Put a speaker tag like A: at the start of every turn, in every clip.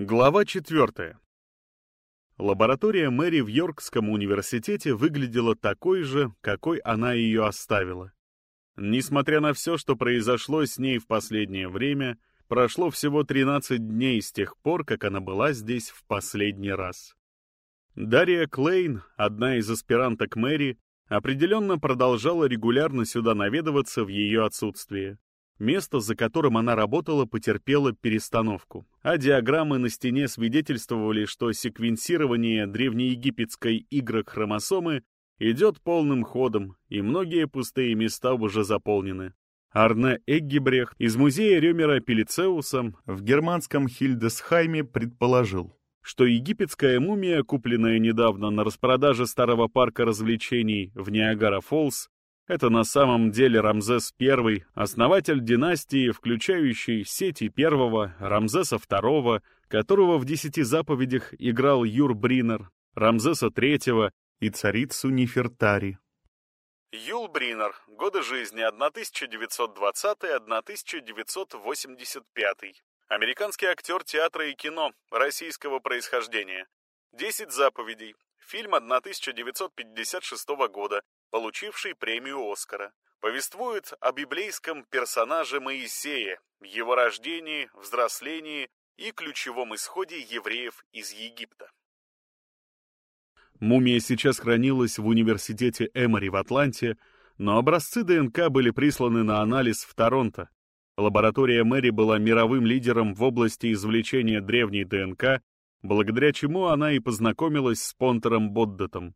A: Глава 4. Лаборатория Мэри в Йоркском университете выглядела такой же, какой она ее оставила. Несмотря на все, что произошло с ней в последнее время, прошло всего 13 дней с тех пор, как она была здесь в последний раз. Дарья Клейн, одна из аспиранток Мэри, определенно продолжала регулярно сюда наведываться в ее отсутствие. Место, за которым она работала, потерпело перестановку, а диаграммы на стене свидетельствовали, что секвенсирование древнеегипетской Y-хромосомы идет полным ходом, и многие пустые места уже заполнены. Арне Эггебрехт из музея Рёмера-Пелицеуса в германском Хильдесхайме предположил, что египетская мумия, купленная недавно на распродаже старого парка развлечений в Ниагара-Фоллс, это на самом деле Рамзес I, основатель династии, включающей сети первого, Рамзеса II, которого в десяти заповедях играл Юр Бринер, Рамзеса III и царицу Нефертари. Юл Бринер. Годы жизни 1920-1985. Американский актер театра и кино российского происхождения. «Десять заповедей». Фильм 1956 года, получивший премию Оскара, повествует о библейском персонаже Моисея, его рождении, взрослении и ключевом исходе евреев из Египта. Мумия сейчас хранилась в университете Эмори в Атланте, но образцы ДНК были присланы на анализ в Торонто. Лаборатория Мэри была мировым лидером в области извлечения древней ДНК, благодаря чему она и познакомилась с Понтером Боддетом.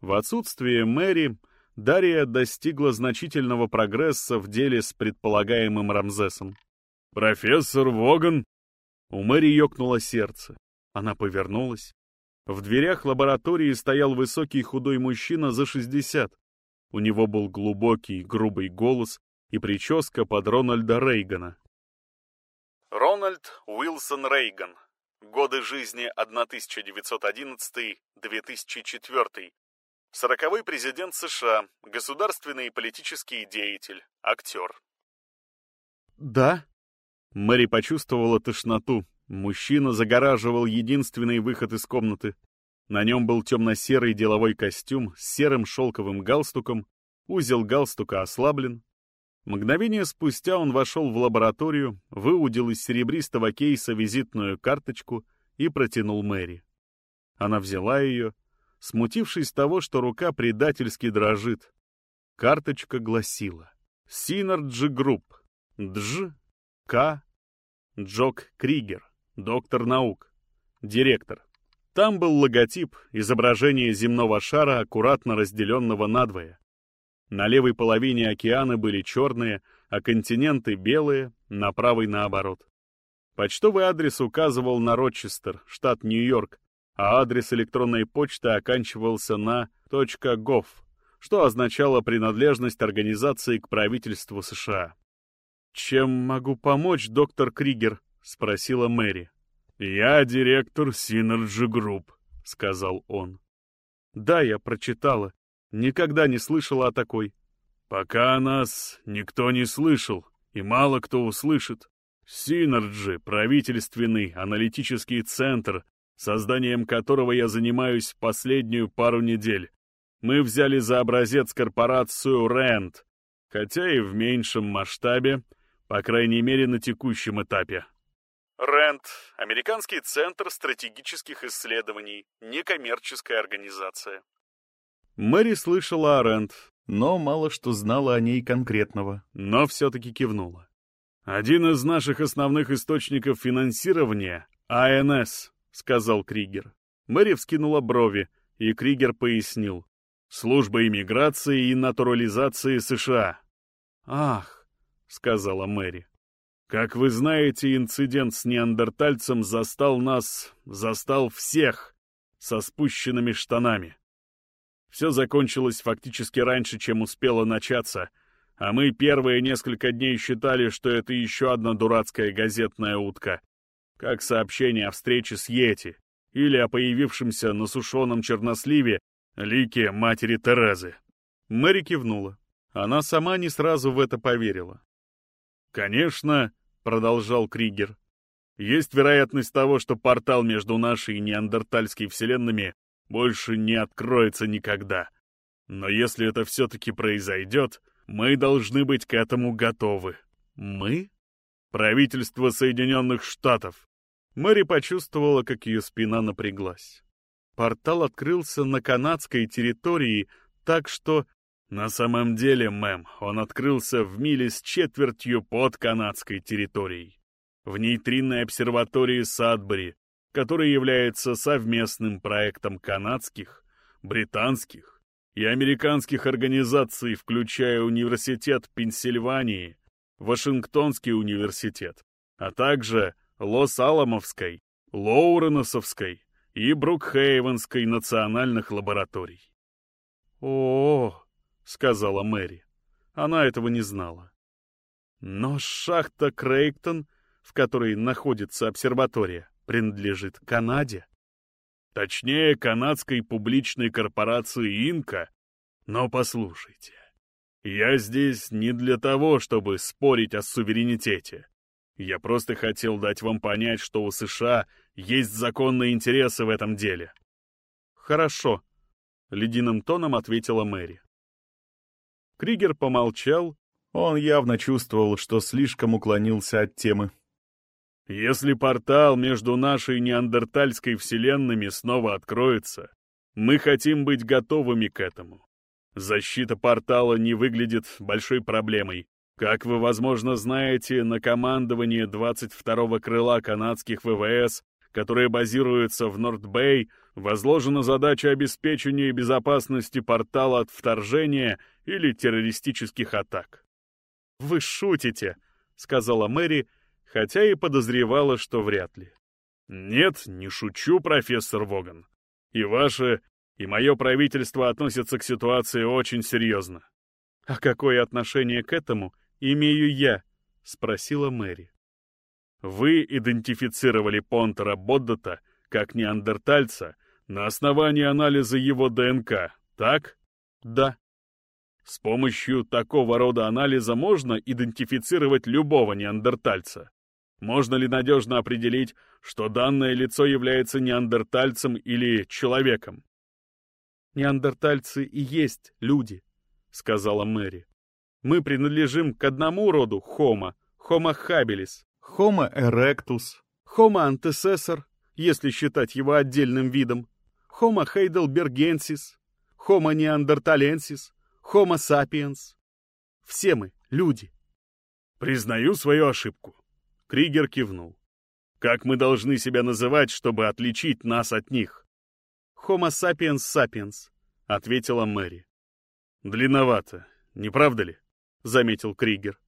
A: В отсутствие Мэри Дарья достигла значительного прогресса в деле с предполагаемым Рамзесом. «Профессор Воган!» У Мэри ёкнуло сердце. Она повернулась. В дверях лаборатории стоял высокий худой мужчина за 60. У него был глубокий, грубый голос и прическа под Рональда Рейгана. Рональд Уилсон Рейган. Годы жизни 1911-2004. Сороковой президент США, государственный и политический деятель, актер. «Да?» Мэри почувствовала тошноту. Мужчина загораживал единственный выход из комнаты. На нем был темно-серый деловой костюм с серым шелковым галстуком, узел галстука ослаблен. Мгновение спустя он вошел в лабораторию, выудил из серебристого кейса визитную карточку и протянул Мэри. Она взяла ее, смутившись того, что рука предательски дрожит. Карточка гласила «Синерджи Групп, Дж. К. Джок Кригер, доктор наук, директор». Там был логотип, изображение земного шара, аккуратно разделенного надвое. На левой половине океана были черные, а континенты белые, на правой наоборот. Почтовый адрес указывал на Рочестер, штат Нью-Йорк, а адрес электронной почты оканчивался на .gov, что означало принадлежность организации к правительству США. «Чем могу помочь, доктор Кригер?» — спросила Мэри. «Я директор Synergy Group», — сказал он. «Да, я прочитала. Никогда не слышала о такой». «Пока нас никто не слышал, и мало кто услышит. Synergy — правительственный аналитический центр, созданием которого я занимаюсь последнюю пару недель. Мы взяли за образец корпорацию Rand, хотя и в меньшем масштабе, по крайней мере на текущем этапе. Rand — Американский центр стратегических исследований, некоммерческая организация. Мэри слышала о Rand, но мало что знала о ней конкретного, но все-таки кивнула. Один из наших основных источников финансирования — АНС, — сказал Кригер. Мэри вскинула брови, и Кригер пояснил. «Служба иммиграции и натурализации США». «Ах», — сказала Мэри. «Как вы знаете, инцидент с неандертальцем застал нас, застал всех, со спущенными штанами. Все закончилось фактически раньше, чем успело начаться, а мы первые несколько дней считали, что это еще одна дурацкая газетная утка, как сообщение о встрече с Йети или о появившемся на сушеном черносливе лике матери Терезы. Мэри кивнула. Она сама не сразу в это поверила. «Конечно», — продолжал Кригер, Есть вероятность того, что портал между нашей и неандертальской вселенными больше не откроется никогда. Но если это все-таки произойдет, мы должны быть к этому готовы. Мы? Правительство Соединенных Штатов. Мэри почувствовала, как ее спина напряглась. Портал открылся на канадской территории, так что... На самом деле, мэм, он открылся в миле с четвертью под канадской территорией. В нейтринной обсерватории Садбери, которая является совместным проектом канадских, британских и американских организаций, включая Университет Пенсильвании, Вашингтонский университет, а также Лос-Аламовской, Лоуреносовской и Брукхейвенской национальных лабораторий.
B: «О, -о, -о — сказала Мэри. Она этого не знала. Но шахта Крейгтон, в которой находится обсерватория, принадлежит Канаде.
A: Точнее, канадской публичной корпорации «Инка». Но послушайте, я здесь не для того, чтобы спорить о суверенитете. Я просто хотел дать вам понять, что у США есть законные интересы в этом деле.
B: Хорошо, — ледяным тоном ответила Мэри. Кригер помолчал, он явно чувствовал, что слишком уклонился от темы.
A: «Если портал между нашей неандертальской вселенными снова откроется, мы хотим быть готовыми к этому. Защита портала не выглядит большой проблемой. Как вы, возможно, знаете, на командовании 22-го крыла канадских ВВС, которое базируется в Норд-Бэй, возложена задача обеспечения безопасности портала от вторжения или террористических атак.
B: «Вы шутите», — сказала Мэри, хотя и подозревала, что вряд ли.
A: «Нет, не шучу, профессор Воган. И ваше, и мое правительство относятся к ситуации очень серьезно».
B: «А какое отношение к этому имею я?» — спросила Мэри.
A: «Вы идентифицировали Понтера Боддата как неандертальца на основании анализа его ДНК, так?
B: Да.
A: С помощью такого рода анализа можно идентифицировать любого неандертальца. Можно ли надежно определить, что данное лицо является неандертальцем или человеком?
B: «Неандертальцы и есть люди», — сказала Мэри. «Мы принадлежим к одному роду Homo, Homo habilis, Homo erectus, Homo antecessor, если считать его отдельным видом, Homo heidelbergensis, Homo neanderthalensis, Homo sapiens. Все мы люди.
A: Признаю свою ошибку. Кригер кивнул. Как мы должны себя называть, чтобы отличить нас от них?
B: Homo sapiens sapiens, ответила Мэри.
A: Длинновато, не правда ли? Заметил Кригер.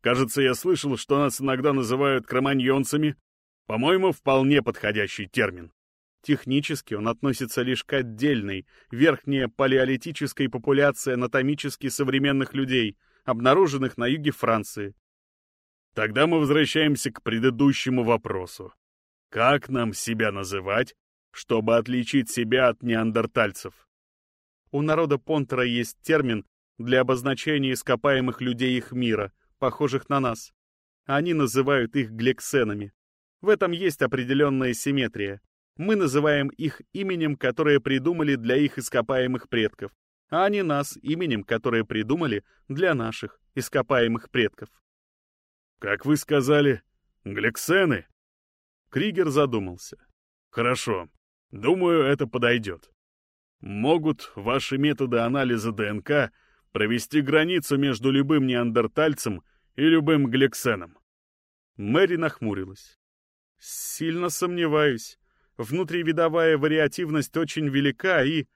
A: Кажется, я слышал, что нас иногда называют кроманьонцами. По-моему, вполне подходящий термин.
B: Технически он относится лишь к отдельной, верхней палеолитической популяции анатомически современных людей, обнаруженных на юге Франции.
A: Тогда мы возвращаемся к предыдущему вопросу. Как нам себя называть, чтобы отличить себя от неандертальцев?
B: У народа Понтера есть термин для обозначения ископаемых людей их мира, похожих на нас. Они называют их глексенами. В этом есть определенная симметрия. Мы называем их именем, которое придумали для их ископаемых предков, а не нас именем, которое придумали для наших ископаемых предков.
A: Как вы сказали, глексены?
B: Кригер задумался.
A: Хорошо, думаю, это подойдет. Могут ваши методы анализа ДНК провести границу между любым неандертальцем и любым глексеном?
B: Мэри нахмурилась. Сильно сомневаюсь внутривидовая вариативность очень велика и...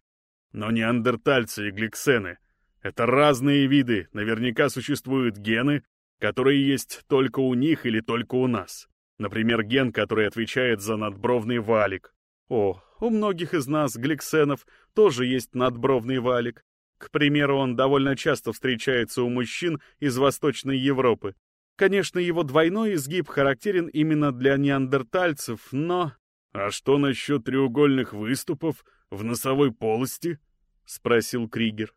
A: Но неандертальцы и гликсены — это разные виды, наверняка существуют гены, которые есть только у них или только у нас. Например, ген, который отвечает за надбровный валик.
B: О, у многих из нас, гликсенов, тоже есть надбровный валик. К примеру, он довольно часто встречается у мужчин из Восточной Европы. Конечно, его двойной изгиб характерен именно для неандертальцев, но...
A: «А что насчет треугольных выступов в носовой полости?» — спросил Кригер.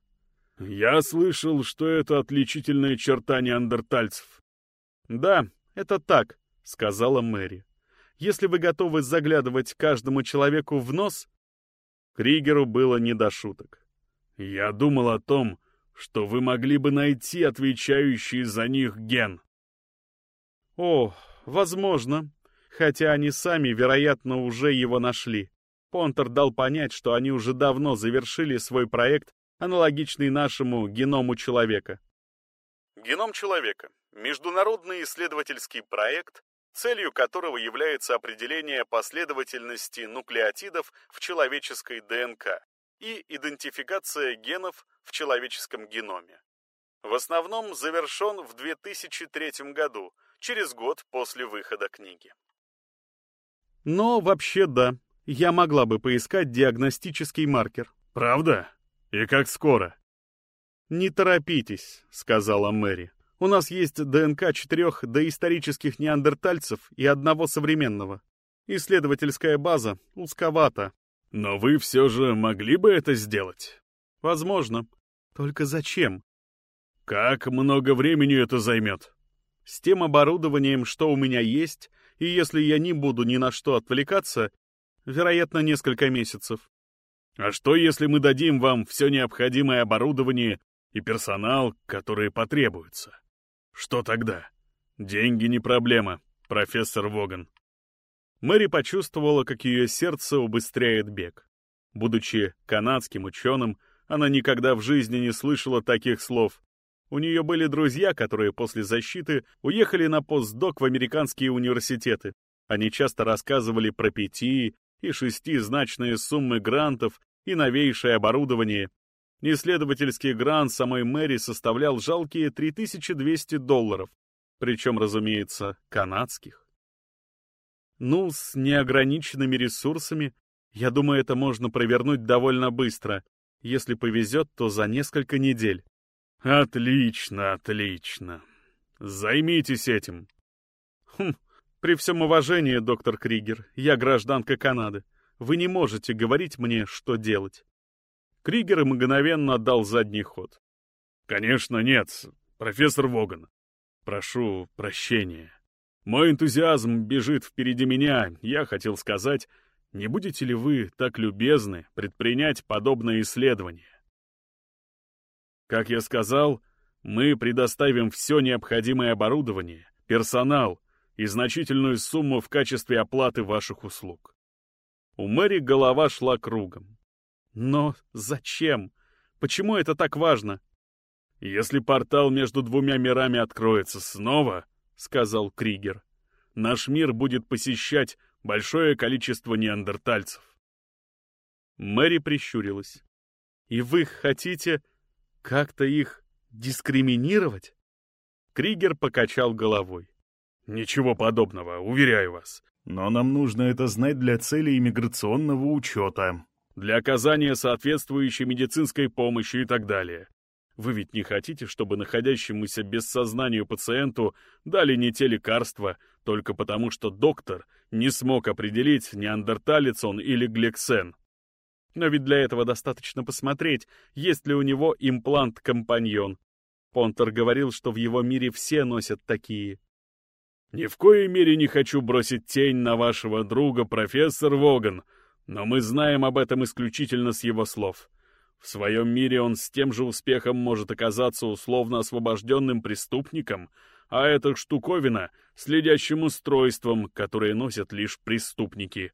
A: «Я слышал, что это отличительная черта неандертальцев».
B: «Да, это так», — сказала Мэри. Если вы готовы заглядывать каждому человеку в нос, Кригеру было не до шуток.
A: «Я думал о том, что вы могли бы найти отвечающий за них ген».
B: «О, возможно. Хотя они сами, вероятно, уже его нашли. Понтер дал понять, что они уже давно завершили свой проект, аналогичный нашему геному человека. Геном человека — международный исследовательский проект, целью которого является определение последовательности нуклеотидов в человеческой ДНК и идентификация генов в человеческом геноме. В основном завершен в 2003 году, через год после выхода книги. Но вообще да, я могла бы поискать диагностический маркер.
A: Правда? И как скоро?
B: Не торопитесь, сказала Мэри. У нас есть ДНК четырех доисторических неандертальцев и одного современного. Исследовательская база узковата.
A: Но вы все же могли бы это сделать?
B: Возможно. Только зачем?
A: Как много времени это займет?
B: С тем оборудованием, что у меня есть, и если я не буду ни на что отвлекаться, вероятно, несколько месяцев.
A: А что, если мы дадим вам все необходимое оборудование и персонал, которые потребуются? Что тогда? Деньги не проблема, профессор Воган.
B: Мэри почувствовала, как ее сердце убыстряет бег. Будучи канадским ученым, она никогда в жизни не слышала таких слов. У нее были друзья, которые после защиты уехали на постдок в американские университеты. Они часто рассказывали про пяти и шестизначные суммы грантов и новейшее оборудование, Исследовательский грант самой Мэри составлял жалкие 3200 долларов, причем, разумеется, канадских. Ну, с неограниченными ресурсами, я думаю, это можно провернуть довольно быстро. Если повезет, то за несколько недель.
A: Отлично, отлично. Займитесь этим.
B: Хм, при всем уважении, доктор Кригер, я гражданка Канады. Вы не можете говорить мне, что делать. Кригер мгновенно отдал задний ход.
A: «Конечно нет, профессор Воган. Прошу прощения. Мой энтузиазм бежит впереди меня. Я хотел сказать, не будете ли вы так любезны предпринять подобное исследование? Как я сказал, мы предоставим все необходимое оборудование, персонал и значительную сумму в качестве оплаты ваших услуг.
B: У Мэри голова шла кругом. Но зачем? Почему это так важно?
A: «Если портал между двумя мирами откроется снова», — сказал Кригер, — «наш мир будет посещать большое количество неандертальцев».
B: Мэри прищурилась. «И вы хотите как-то их дискриминировать?» Кригер покачал головой.
A: «Ничего подобного, уверяю вас. Но нам нужно это знать для целей иммиграционного учета для оказания соответствующей медицинской помощи и так далее. Вы ведь не хотите, чтобы находящемуся без сознания пациенту дали не те лекарства, только потому что доктор не смог определить, неандерталец он или глексен.
B: Но ведь для этого достаточно посмотреть, есть ли у него имплант-компаньон. Понтер говорил, что в его мире все носят такие.
A: «Ни в коей мере не хочу бросить тень на вашего друга, профессор Воган», но мы знаем об этом исключительно с его слов. В своем мире он с тем же успехом может оказаться условно освобожденным преступником, а эта штуковина — следящим устройством, которое носят лишь преступники.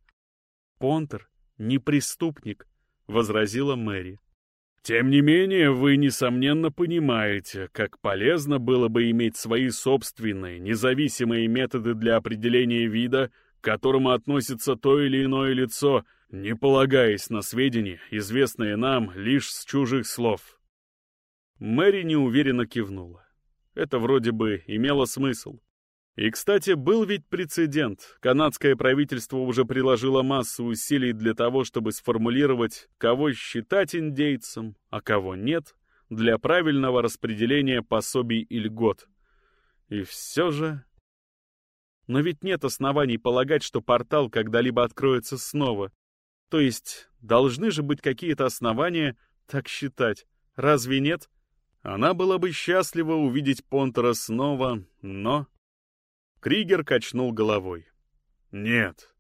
B: «Понтер не преступник», — возразила Мэри.
A: «Тем не менее, вы, несомненно, понимаете, как полезно было бы иметь свои собственные, независимые методы для определения вида, к которому относится то или иное лицо — не полагаясь на сведения, известные нам лишь с чужих слов.
B: Мэри неуверенно кивнула. Это вроде бы имело смысл. И, кстати, был ведь прецедент. Канадское правительство уже приложило массу усилий для того, чтобы сформулировать, кого считать индейцем, а кого нет, для правильного распределения пособий и льгот. И все же... Но ведь нет оснований полагать, что портал когда-либо откроется снова, то есть должны же быть какие-то основания так считать. Разве нет? Она была бы счастлива увидеть Понтера снова, но... Кригер качнул головой.
A: Нет.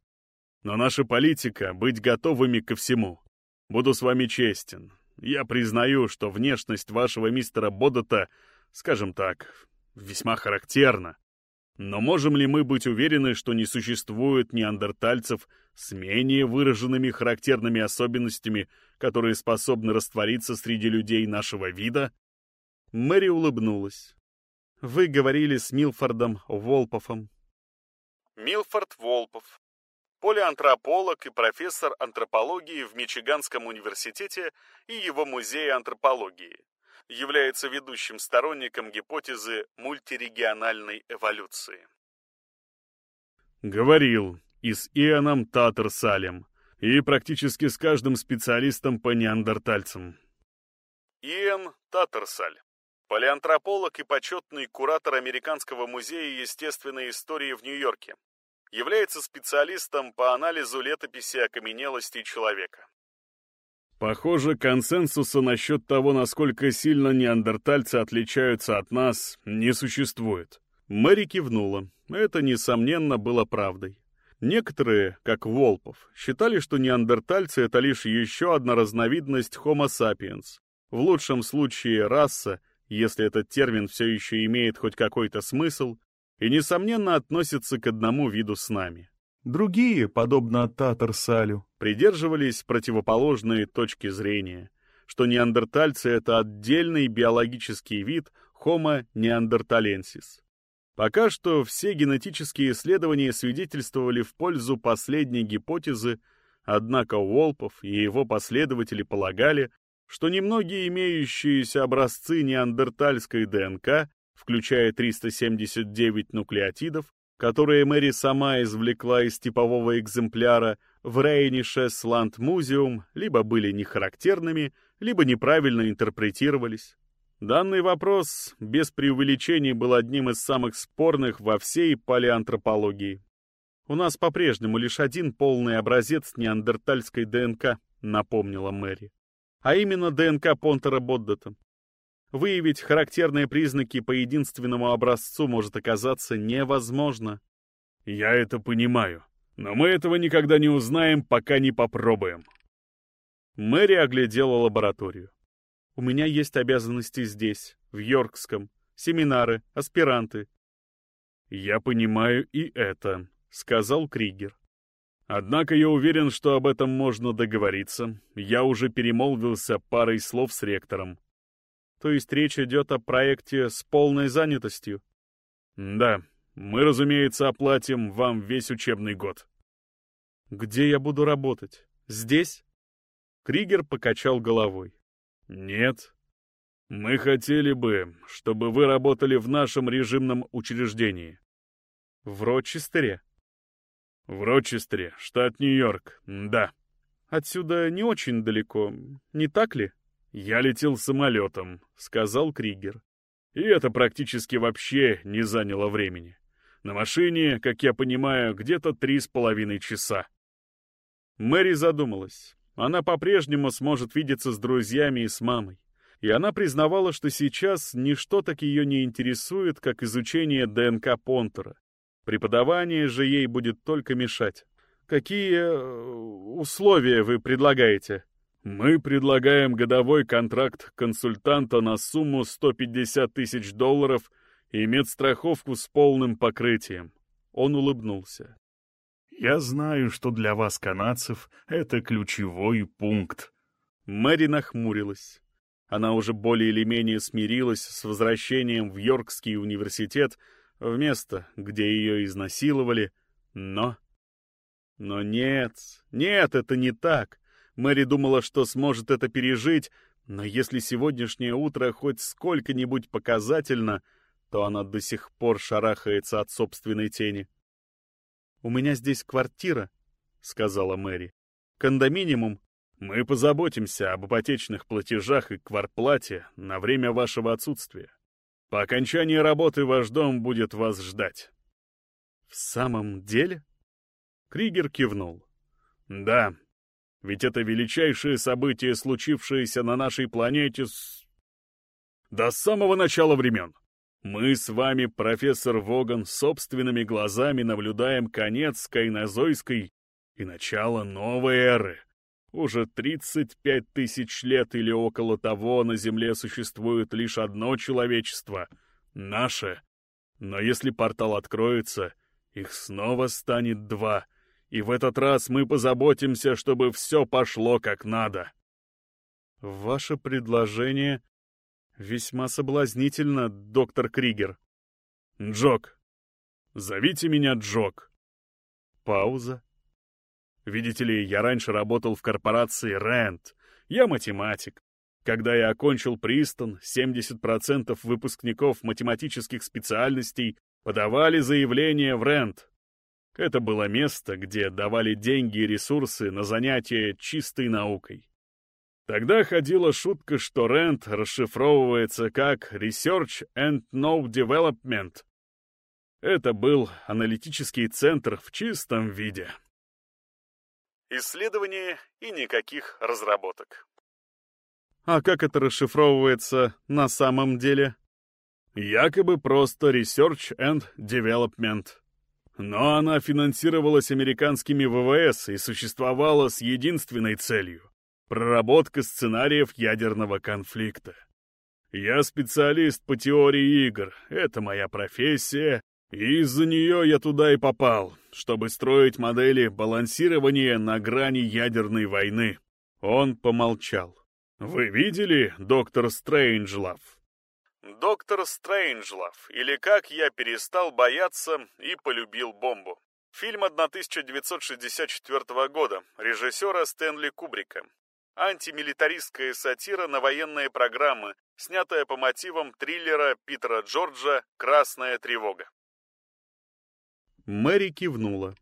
A: Но наша политика — быть готовыми ко всему. Буду с вами честен. Я признаю, что внешность вашего мистера Бодота, скажем так, весьма характерна. Но можем ли мы быть уверены, что не существует неандертальцев с менее выраженными характерными особенностями, которые способны раствориться среди людей нашего вида?
B: Мэри улыбнулась. Вы говорили с Милфордом Волпофом.
A: Милфорд Волпов. Полиантрополог и профессор антропологии в Мичиганском университете и его музее антропологии. Является ведущим сторонником гипотезы мультирегиональной эволюции. Говорил и с Иоанном Татарсалем, и практически с каждым специалистом по неандертальцам. Иэн Татарсаль Палеантрополог и почетный куратор Американского музея естественной истории в Нью-Йорке. Является специалистом по анализу летописи окаменелостей человека. Похоже, консенсуса насчет того, насколько сильно неандертальцы отличаются от нас, не существует.
B: Мэри кивнула. Это, несомненно, было правдой. Некоторые, как Волпов, считали, что неандертальцы — это лишь еще одна разновидность Homo sapiens. В лучшем случае раса, если этот термин все еще имеет хоть какой-то смысл, и, несомненно, относится к одному виду с нами. Другие, подобно Татарсалю, придерживались противоположной точки зрения, что неандертальцы — это отдельный биологический вид Homo neanderthalensis. Пока что все генетические исследования свидетельствовали в пользу последней гипотезы, однако Уолпов и его последователи полагали, что немногие имеющиеся образцы неандертальской ДНК, включая 379 нуклеотидов, которые Мэри сама извлекла из типового экземпляра в Рейнише Сланд Музеум, либо были нехарактерными, либо неправильно интерпретировались. Данный вопрос без преувеличений был одним из самых спорных во всей палеантропологии. «У нас по-прежнему лишь один полный образец неандертальской ДНК», — напомнила Мэри а именно ДНК Понтера Боддета. Выявить характерные признаки по единственному образцу может оказаться невозможно.
A: Я это понимаю, но мы этого никогда не узнаем, пока не попробуем.
B: Мэри оглядела лабораторию. У меня есть обязанности здесь, в Йоркском, семинары, аспиранты.
A: Я понимаю и это, сказал Кригер. Однако я уверен, что об этом можно договориться. Я уже перемолвился парой слов с ректором.
B: То есть речь идет о проекте с полной занятостью?
A: Да, мы, разумеется, оплатим вам весь учебный год.
B: Где я буду работать? Здесь? Кригер покачал головой.
A: Нет. Мы хотели бы, чтобы вы работали в нашем режимном учреждении.
B: В Рочестере?
A: В Рочестере, штат Нью-Йорк, да.
B: Отсюда не очень далеко, не так ли?
A: Я летел самолетом, сказал Кригер. И это практически вообще не заняло времени. На машине, как я понимаю, где-то три с половиной часа.
B: Мэри задумалась. Она по-прежнему сможет видеться с друзьями и с мамой. И она признавала, что сейчас ничто так ее не интересует, как изучение ДНК Понтера. Преподавание же ей будет только мешать. Какие э, условия вы предлагаете?
A: Мы предлагаем годовой контракт консультанта на сумму 150 тысяч долларов и медстраховку с полным покрытием. Он улыбнулся. Я знаю, что для вас, канадцев, это ключевой пункт.
B: Мэри нахмурилась. Она уже более или менее смирилась с возвращением в Йоркский университет, в место, где ее изнасиловали, но... Но нет, нет, это не так. Мэри думала, что сможет это пережить, но если сегодняшнее утро хоть сколько-нибудь показательно, то она до сих пор шарахается от собственной тени. «У меня здесь квартира», — сказала Мэри. «Кондоминиум.
A: Мы позаботимся об ипотечных платежах и кварплате на время вашего отсутствия. По окончании работы ваш дом будет вас ждать».
B: «В самом деле?»
A: Кригер кивнул. «Да, ведь это величайшее событие, случившееся на нашей планете с... до самого начала времен. Мы с вами, профессор Воган, собственными глазами наблюдаем конец кайнозойской и начало новой эры. Уже 35 тысяч лет или около того на Земле существует лишь одно человечество — наше. Но если портал откроется, их снова станет два, и в этот раз мы позаботимся, чтобы все пошло как надо.
B: Ваше предложение весьма соблазнительно, доктор Кригер.
A: Джок. Зовите меня Джок.
B: Пауза.
A: Видите ли, я раньше работал в корпорации Рэнд. Я математик. Когда я окончил Пристон, 70% выпускников математических специальностей подавали заявление в Рэнд. Это было место, где давали деньги и ресурсы на занятия чистой наукой. Тогда ходила шутка, что Рэнд расшифровывается как Research and No Development. Это был аналитический центр в чистом виде. Исследование и никаких разработок.
B: А как это расшифровывается на самом деле?
A: Якобы просто Research and Development. Но она финансировалась американскими ВВС и существовала с единственной целью — проработка сценариев ядерного конфликта. Я специалист по теории игр, это моя профессия, и из-за нее я туда и попал, чтобы строить модели балансирования на грани ядерной войны. Он помолчал. Вы видели доктор Стрэнджлав? Доктор Стрэнджлав, или как я перестал бояться и полюбил бомбу. Фильм 1964 года режиссера Стэнли Кубрика. Антимилитаристская сатира на военные программы, снятая по мотивам триллера Питера Джорджа «Красная тревога».
B: Мэри кивнула.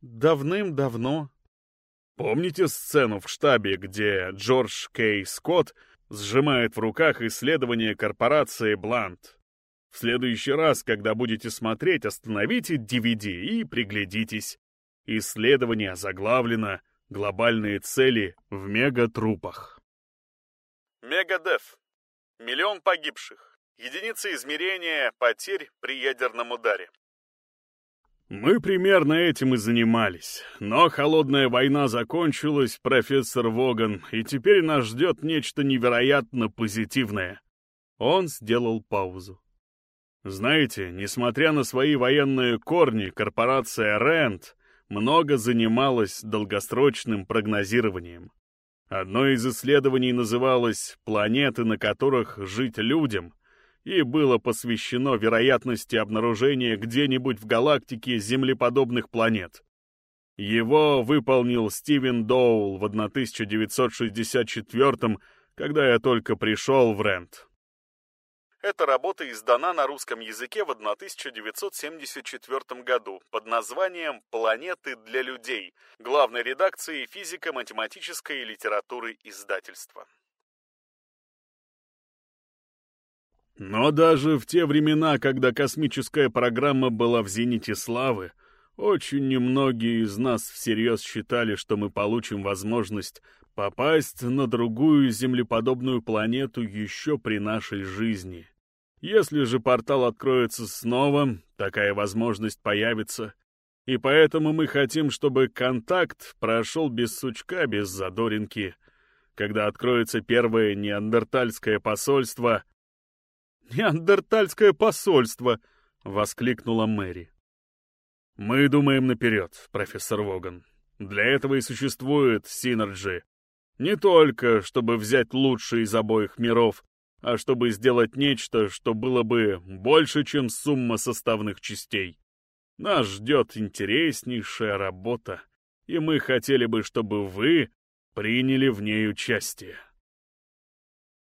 B: Давным-давно.
A: Помните сцену в штабе, где Джордж Кей Скотт сжимает в руках исследование корпорации Блант? В следующий раз, когда будете смотреть, остановите DVD и приглядитесь. Исследование заглавлено «Глобальные цели в мегатрупах». Мегадеф. Миллион погибших. Единица измерения потерь при ядерном ударе. Мы примерно этим и занимались. Но холодная война закончилась, профессор Воган, и теперь нас ждет нечто невероятно позитивное. Он сделал паузу. Знаете, несмотря на свои военные корни, корпорация Рэнд много занималась долгосрочным прогнозированием. Одно из исследований называлось «Планеты, на которых жить людям», и было посвящено вероятности обнаружения где-нибудь в галактике землеподобных планет. Его выполнил Стивен Доул в 1964 когда я только пришел в Рент. Эта работа издана на русском языке в 1974 году под названием «Планеты для людей» главной редакции физико-математической литературы издательства. Но даже в те времена, когда космическая программа была в зените славы, очень немногие из нас всерьез считали, что мы получим возможность попасть на другую землеподобную планету еще при нашей жизни. Если же портал откроется снова, такая возможность появится. И поэтому мы хотим, чтобы контакт прошел без сучка, без задоринки. Когда откроется первое неандертальское посольство —
B: «Неандертальское посольство!» — воскликнула Мэри.
A: «Мы думаем наперед, профессор Воган. Для этого и существует Синерджи. Не только, чтобы взять лучшее из обоих миров, а чтобы сделать нечто, что было бы больше, чем сумма составных частей. Нас ждет интереснейшая работа, и мы хотели бы, чтобы вы приняли в ней участие».